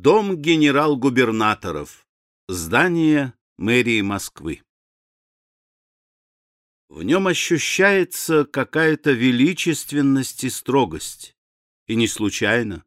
Дом генерал-губернаторов. Здание мэрии Москвы. В нем ощущается какая-то величественность и строгость. И не случайно.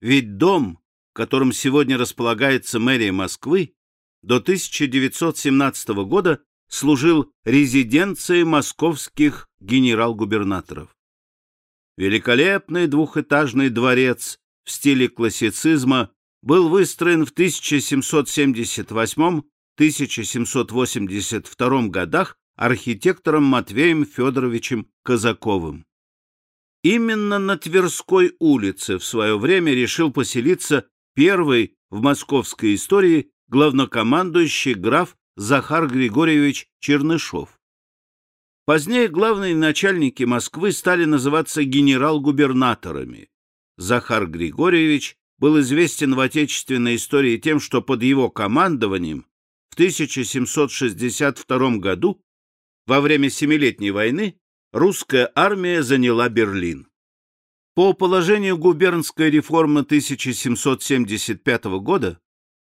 Ведь дом, в котором сегодня располагается мэрия Москвы, до 1917 года служил резиденцией московских генерал-губернаторов. Великолепный двухэтажный дворец в стиле классицизма был выстроен в 1778-1782 годах архитектором Матвеем Федоровичем Казаковым. Именно на Тверской улице в свое время решил поселиться первый в московской истории главнокомандующий граф Захар Григорьевич Чернышов. Позднее главные начальники Москвы стали называться генерал-губернаторами. Захар Григорьевич был известен в отечественной истории тем, что под его командованием в 1762 году во время Семилетней войны русская армия заняла Берлин. По положению губернской реформы 1775 года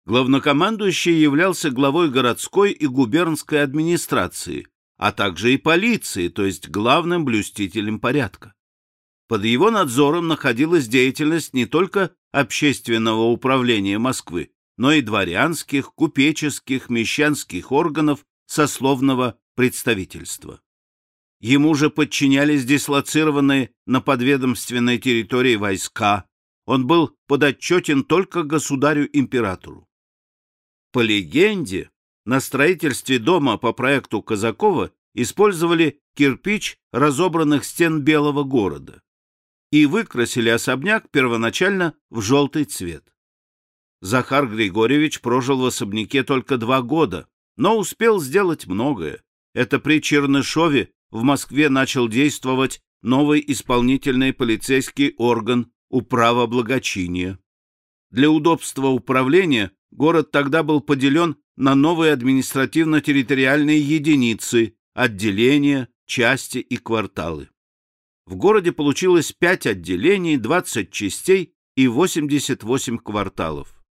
главнокомандующий являлся главой городской и губернской администрации, а также и полиции, то есть главным блюстителем порядка. Под его надзором находилась деятельность не только общественного управления Москвы, но и дворянских, купеческих, мещанских органов сословного представительства. Ему же подчинялись дислоцированные на подведомственной территории войска. Он был подотчетен только государю-императору. По легенде, на строительстве дома по проекту Казакова использовали кирпич разобранных стен Белого города и выкрасили особняк первоначально в желтый цвет. Захар Григорьевич прожил в особняке только два года, но успел сделать многое. Это при Чернышове в Москве начал действовать новый исполнительный полицейский орган управа благочиния. Для удобства управления город тогда был поделен на новые административно-территориальные единицы, отделения, части и кварталы. В городе получилось 5 отделений, 20 частей и 88 кварталов.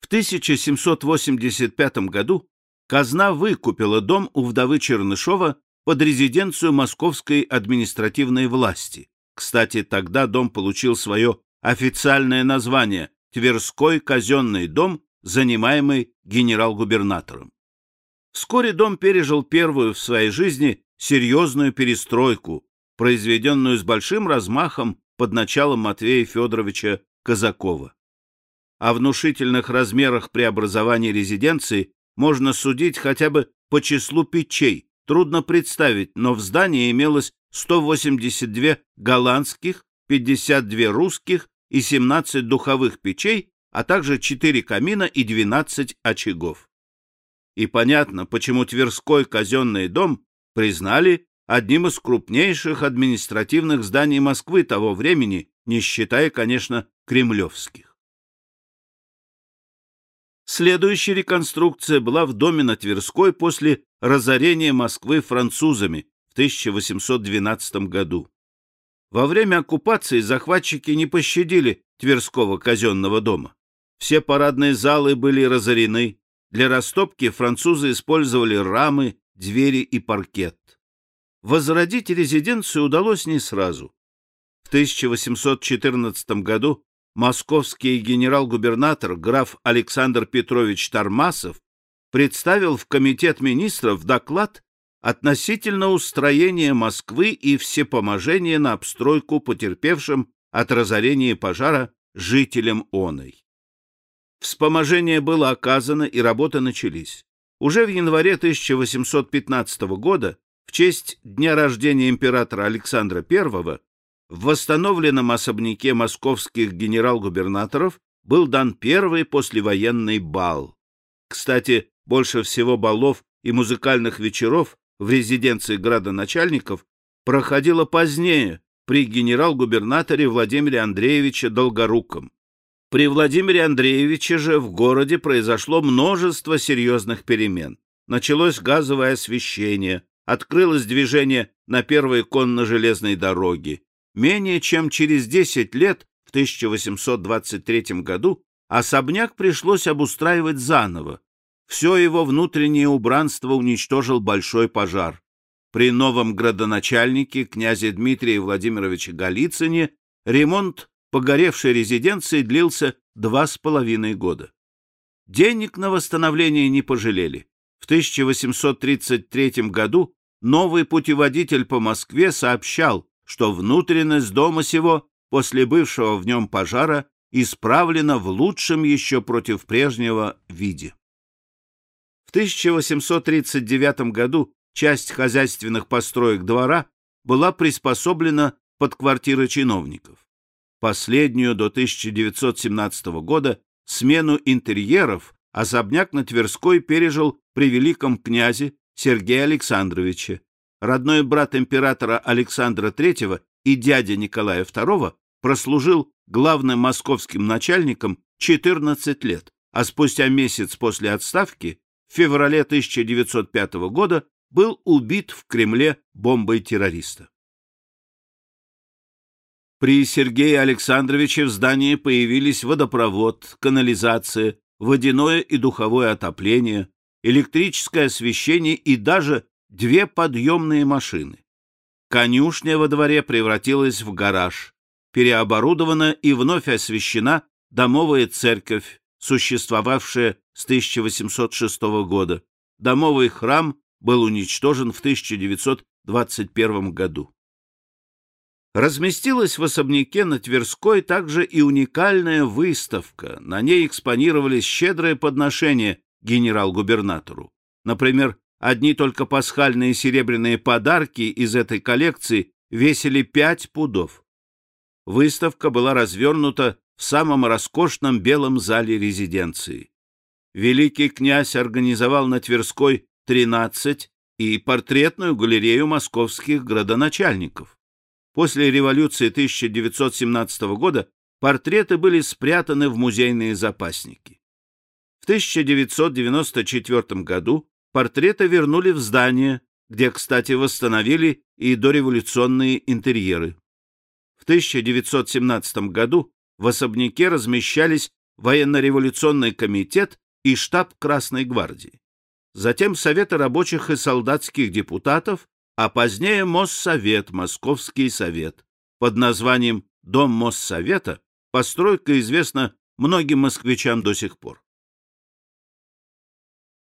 В 1785 году казна выкупила дом у вдовы Чернышова под резиденцию московской административной власти. Кстати, тогда дом получил свое официальное название Тверской казенный дом, занимаемый генерал-губернатором. Вскоре дом пережил первую в своей жизни серьезную перестройку, произведенную с большим размахом под началом Матвея Федоровича Казакова. О внушительных размерах преобразования резиденции можно судить хотя бы по числу печей. Трудно представить, но в здании имелось 182 голландских, 52 русских и 17 духовых печей, а также 4 камина и 12 очагов. И понятно, почему Тверской казенный дом признали одним из крупнейших административных зданий Москвы того времени, не считая, конечно, кремлевских. Следующая реконструкция была в доме на Тверской после разорения Москвы французами в 1812 году. Во время оккупации захватчики не пощадили Тверского казенного дома. Все парадные залы были разорены. Для растопки французы использовали рамы, двери и паркет. Возродить резиденцию удалось не сразу. В 1814 году московский генерал-губернатор граф Александр Петрович Тармасов представил в Комитет министров доклад относительно устроения Москвы и всепоможения на обстройку потерпевшим от разорения пожара жителям Оной. Вспоможение было оказано и работы начались. Уже в январе 1815 года, в честь дня рождения императора Александра I, в восстановленном особняке московских генерал-губернаторов был дан первый послевоенный бал. Кстати, больше всего балов и музыкальных вечеров в резиденции градоначальников проходило позднее при генерал-губернаторе Владимире Андреевиче Долгоруком. При Владимире Андреевиче же в городе произошло множество серьезных перемен. Началось газовое освещение, открылось движение на первой конно-железной дороге. Менее чем через 10 лет, в 1823 году особняк пришлось обустраивать заново. Все его внутреннее убранство уничтожил большой пожар. При новом градоначальнике, князе Дмитрия Владимировича Голицыне, ремонт погоревшей резиденции длился два с половиной года. Денег на восстановление не пожалели. В 1833 году новый путеводитель по Москве сообщал, что внутренность дома сего после бывшего в нем пожара исправлена в лучшем еще против прежнего виде. В 1839 году часть хозяйственных построек двора была приспособлена под квартиры чиновников. Последнюю до 1917 года смену интерьеров особняк на Тверской пережил при великом князе Сергея Александровиче. Родной брат императора Александра III и дядя Николая II прослужил главным московским начальником 14 лет, а спустя месяц после отставки, в феврале 1905 года, был убит в Кремле бомбой террориста. При Сергее Александровиче в здании появились водопровод, канализация, водяное и духовое отопление, электрическое освещение и даже две подъемные машины. Конюшня во дворе превратилась в гараж, переоборудована и вновь освещена домовая церковь, существовавшая с 1806 года. Домовый храм был уничтожен в 1921 году. Разместилась в особняке на Тверской также и уникальная выставка. На ней экспонировались щедрые подношения генерал-губернатору. Например, одни только пасхальные серебряные подарки из этой коллекции весили пять пудов. Выставка была развернута в самом роскошном белом зале резиденции. Великий князь организовал на Тверской 13 и портретную галерею московских градоначальников. После революции 1917 года портреты были спрятаны в музейные запасники. В 1994 году портреты вернули в здание, где, кстати, восстановили и дореволюционные интерьеры. В 1917 году в особняке размещались военно-революционный комитет и штаб Красной гвардии. Затем Советы рабочих и солдатских депутатов а позднее Моссовет, Московский совет. Под названием Дом Моссовета постройка известна многим москвичам до сих пор.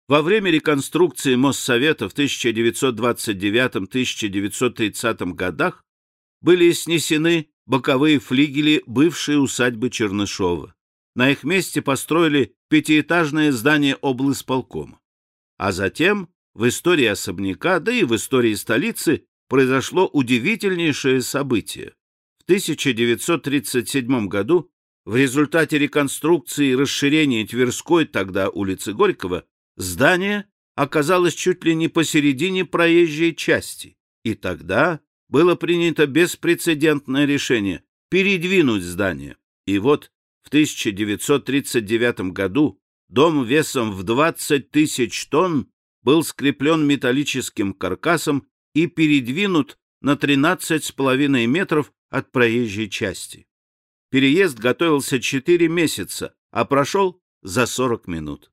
Во время реконструкции Моссовета в 1929-1930 годах были снесены боковые флигели бывшей усадьбы Чернышова. На их месте построили пятиэтажное здание облсполкома. А затем в истории особняка, да и в истории столицы произошло удивительнейшее событие. В 1937 году в результате реконструкции и расширения Тверской, тогда улицы Горького, здание оказалось чуть ли не посередине проезжей части. И тогда было принято беспрецедентное решение передвинуть здание. И вот в 1939 году дом весом в 20 тысяч тонн был скреплен металлическим каркасом и передвинут на 13,5 метров от проезжей части. Переезд готовился 4 месяца, а прошел за 40 минут.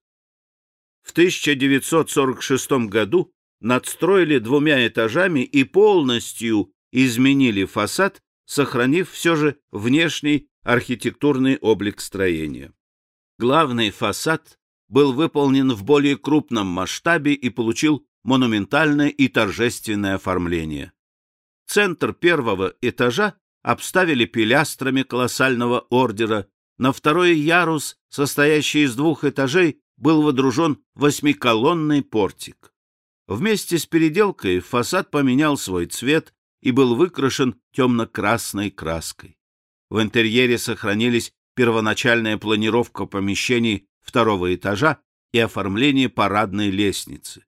В 1946 году надстроили двумя этажами и полностью изменили фасад, сохранив все же внешний архитектурный облик строения. Главный фасад был выполнен в более крупном масштабе и получил монументальное и торжественное оформление. Центр первого этажа обставили пилястрами колоссального ордера, на второй ярус, состоящий из двух этажей, был водружен восьмиколонный портик. Вместе с переделкой фасад поменял свой цвет и был выкрашен темно-красной краской. В интерьере сохранились первоначальная планировка помещений второго этажа и оформление парадной лестницы.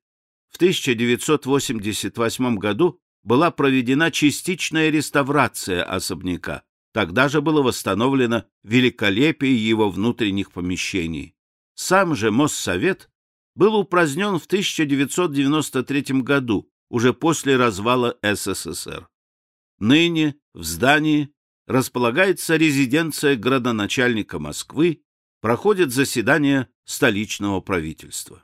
В 1988 году была проведена частичная реставрация особняка. Тогда же было восстановлено великолепие его внутренних помещений. Сам же Моссовет был упразднен в 1993 году, уже после развала СССР. Ныне в здании располагается резиденция градоначальника Москвы, проходит заседание столичного правительства.